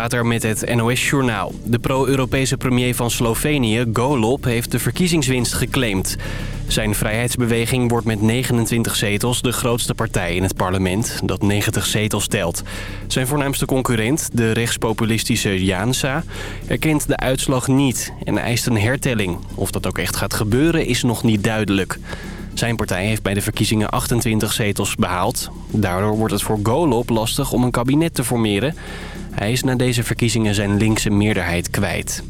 Boswater met het NOS-journaal. De pro-Europese premier van Slovenië, Golob, heeft de verkiezingswinst geclaimd. Zijn vrijheidsbeweging wordt met 29 zetels de grootste partij in het parlement, dat 90 zetels telt. Zijn voornaamste concurrent, de rechtspopulistische Jansa, erkent de uitslag niet en eist een hertelling. Of dat ook echt gaat gebeuren is nog niet duidelijk. Zijn partij heeft bij de verkiezingen 28 zetels behaald. Daardoor wordt het voor Golob lastig om een kabinet te formeren. Hij is na deze verkiezingen zijn linkse meerderheid kwijt.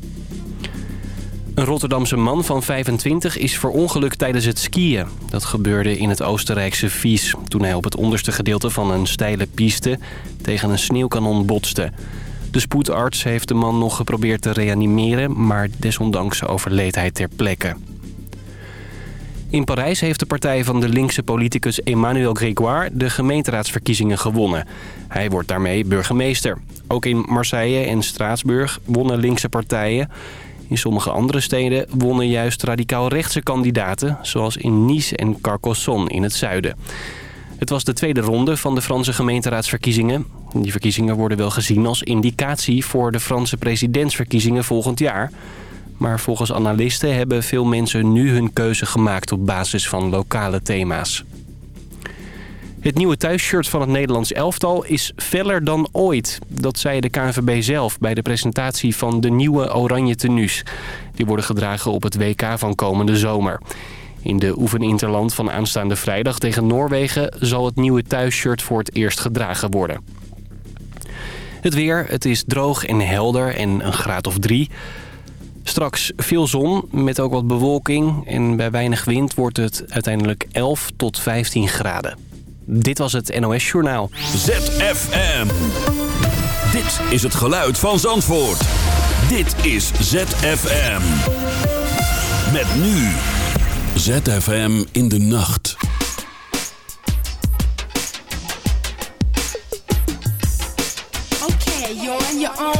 Een Rotterdamse man van 25 is verongelukt tijdens het skiën. Dat gebeurde in het Oostenrijkse Vies... toen hij op het onderste gedeelte van een steile piste tegen een sneeuwkanon botste. De spoedarts heeft de man nog geprobeerd te reanimeren... maar desondanks overleed hij ter plekke. In Parijs heeft de partij van de linkse politicus Emmanuel Grégoire de gemeenteraadsverkiezingen gewonnen. Hij wordt daarmee burgemeester. Ook in Marseille en Straatsburg wonnen linkse partijen. In sommige andere steden wonnen juist radicaal-rechtse kandidaten... zoals in Nice en Carcassonne in het zuiden. Het was de tweede ronde van de Franse gemeenteraadsverkiezingen. Die verkiezingen worden wel gezien als indicatie voor de Franse presidentsverkiezingen volgend jaar... Maar volgens analisten hebben veel mensen nu hun keuze gemaakt op basis van lokale thema's. Het nieuwe thuisshirt van het Nederlands elftal is feller dan ooit. Dat zei de KNVB zelf bij de presentatie van de nieuwe oranje tenues. Die worden gedragen op het WK van komende zomer. In de oefeninterland van aanstaande vrijdag tegen Noorwegen... zal het nieuwe thuisshirt voor het eerst gedragen worden. Het weer, het is droog en helder en een graad of drie... Straks veel zon met ook wat bewolking en bij weinig wind wordt het uiteindelijk 11 tot 15 graden. Dit was het NOS Journaal. ZFM. Dit is het geluid van Zandvoort. Dit is ZFM. Met nu. ZFM in de nacht. Okay, you're on your own.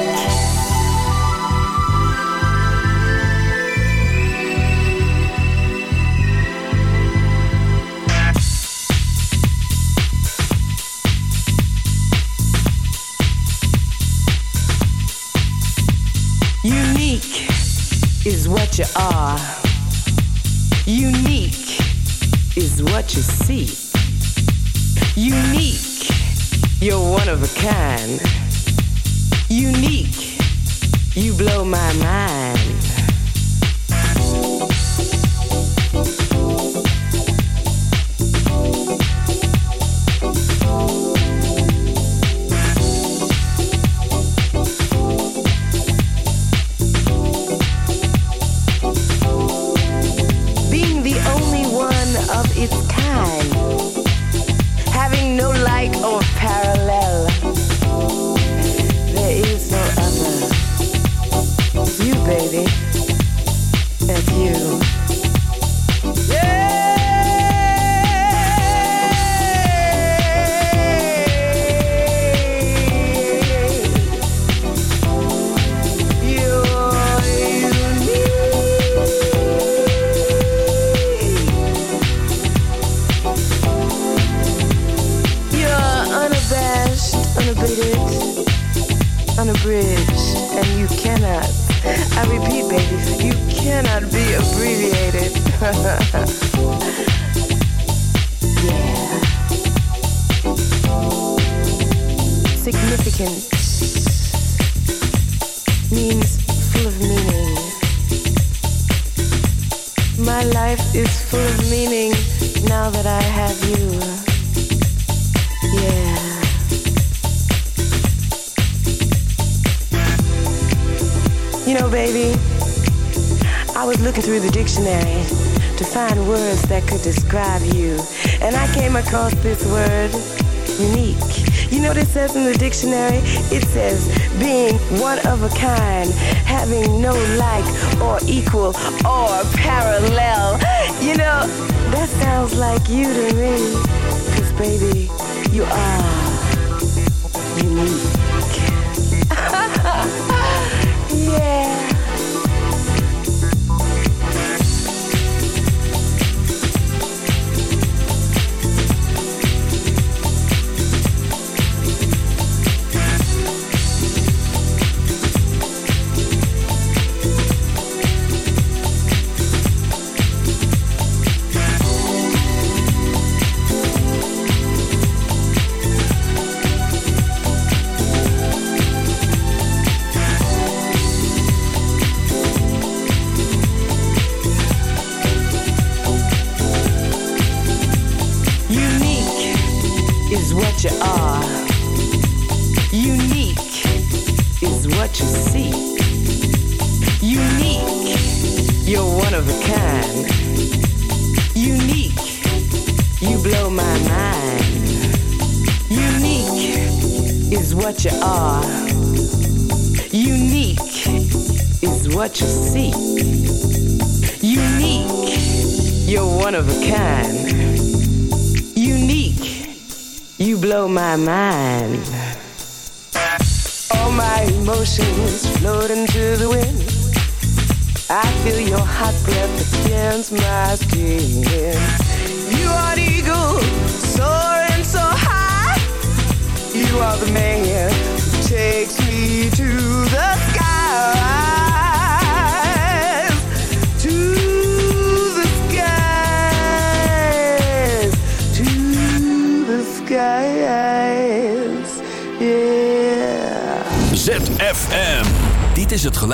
can.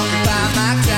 don't buy my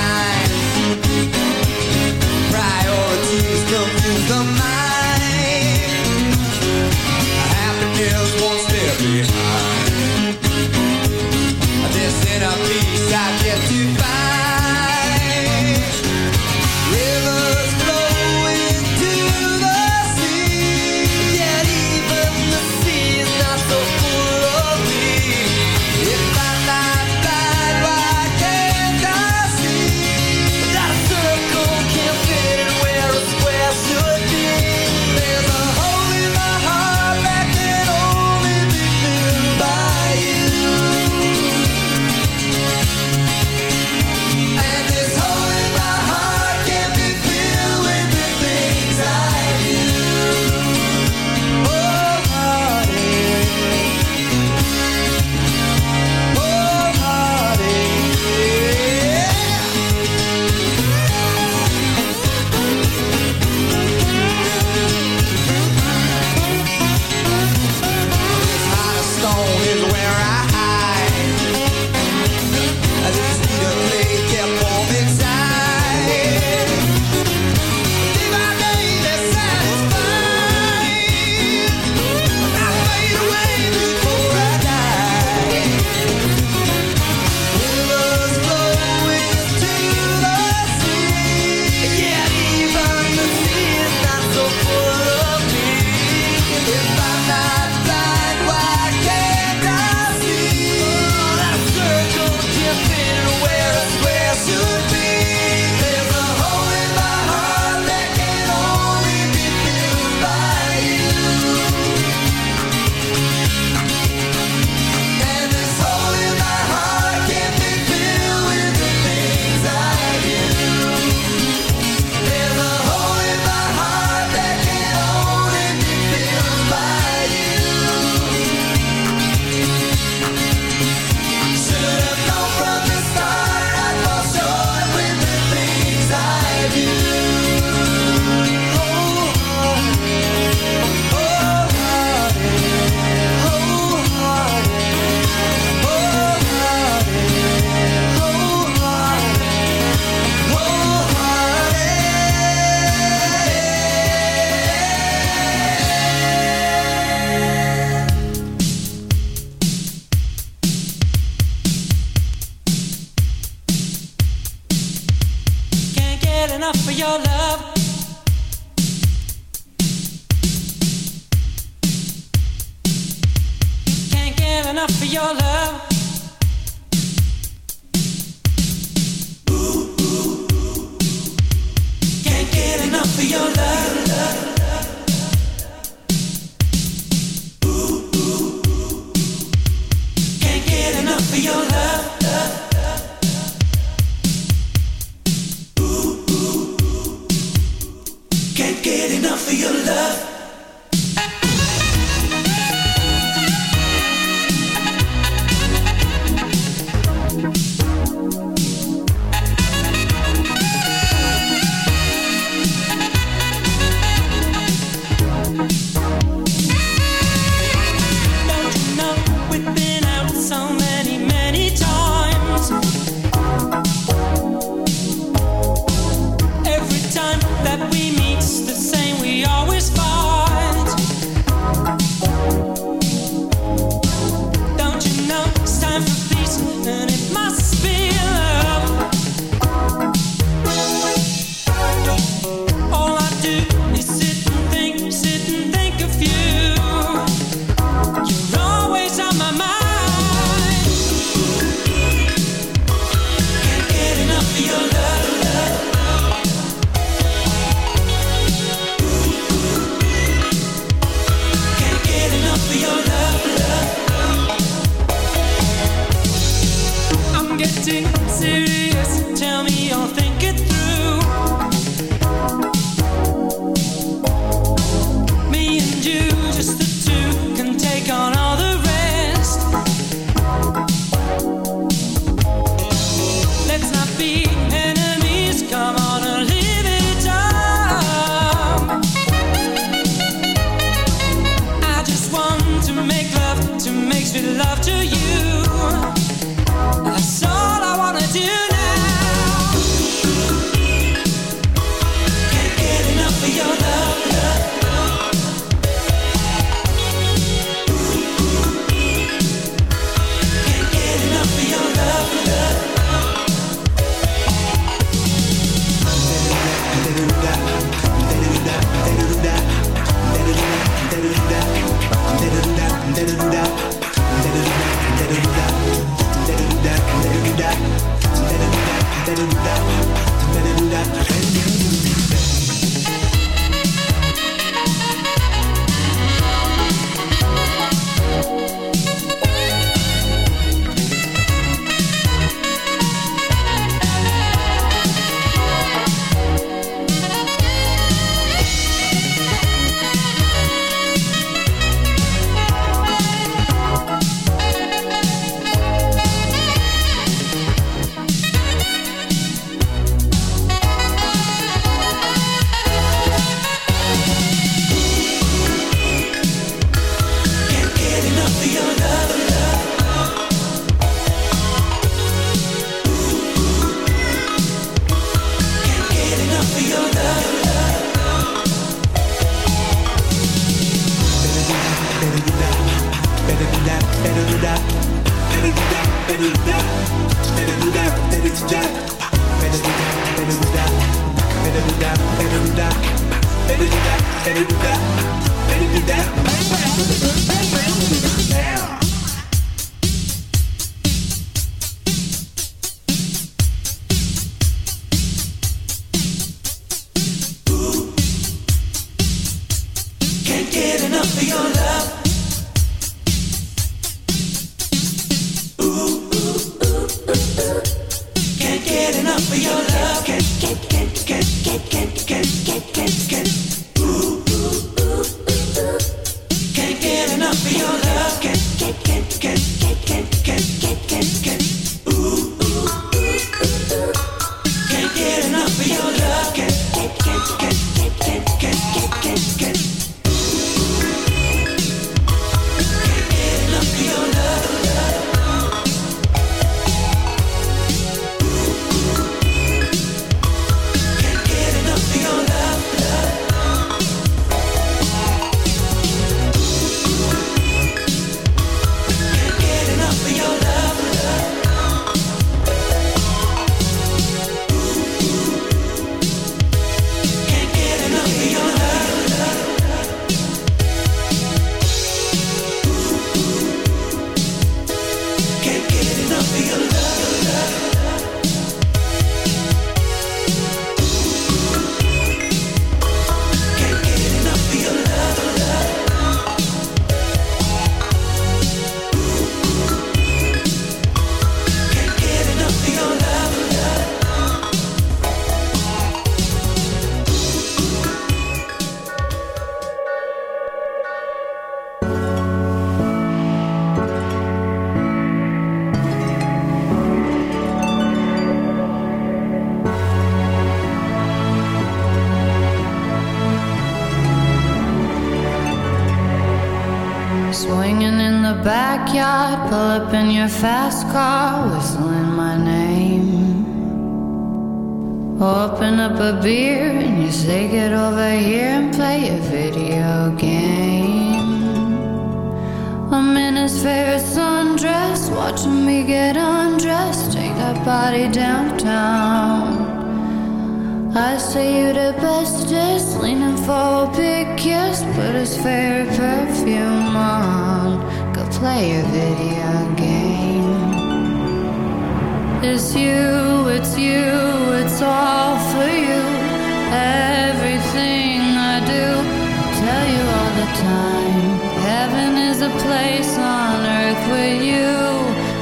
time. Heaven is a place on earth with you.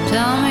Tell me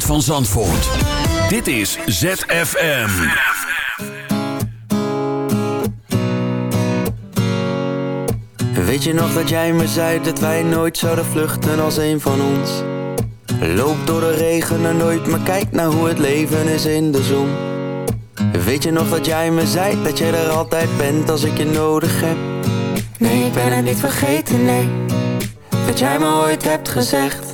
geluid van Zandvoort. Dit is ZFM. Weet je nog dat jij me zei dat wij nooit zouden vluchten als een van ons? Loop door de regen en nooit, maar kijk naar hoe het leven is in de zon. Weet je nog dat jij me zei dat je er altijd bent als ik je nodig heb? Nee, ik ben het niet vergeten, nee. Wat jij me ooit hebt gezegd.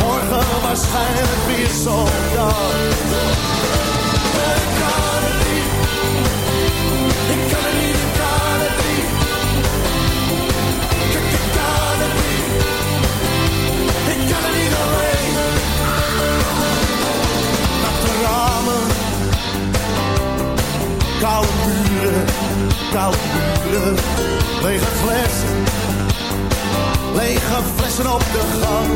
Morgen, waarschijnlijk weer zo'n dag. Ik kan. Ik kan niet, ik kan het niet. Ik, ik kan het niet. Ik kan niet alleen. Natte ramen. Koude muren, koude muren. Lege flessen. Lege flessen op de gang.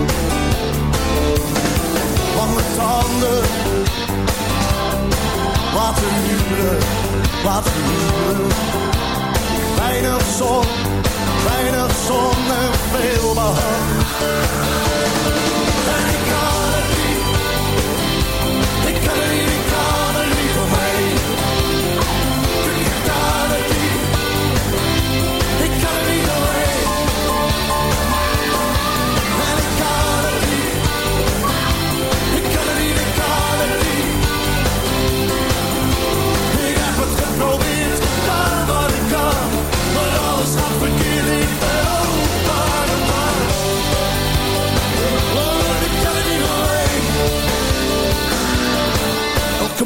Lange tanden. Laten huren, laten huren. Weinig zon, weinig zon en veel behang.